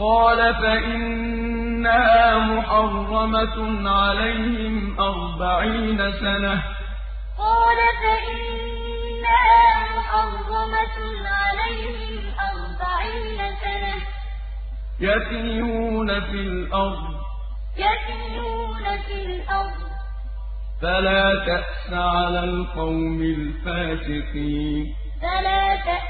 قَالَ فَإِنَّهَا مُحَرَّمَةٌ عَلَيْهِمْ أَرْبَعِينَ سَنَةً ۚ. قَالَ فَإِنَّهَا مُحَرَّمَةٌ عَلَيْهِمْ أَرْبَعِينَ سَنَةً. يَتِيهُونَ فِي الْأَرْضِ. يتيهون في الأرض ۚ. فَلَا تَأْسَ عَلَى الْقَوْمِ الْفَاسِقِينَ. فلا تأس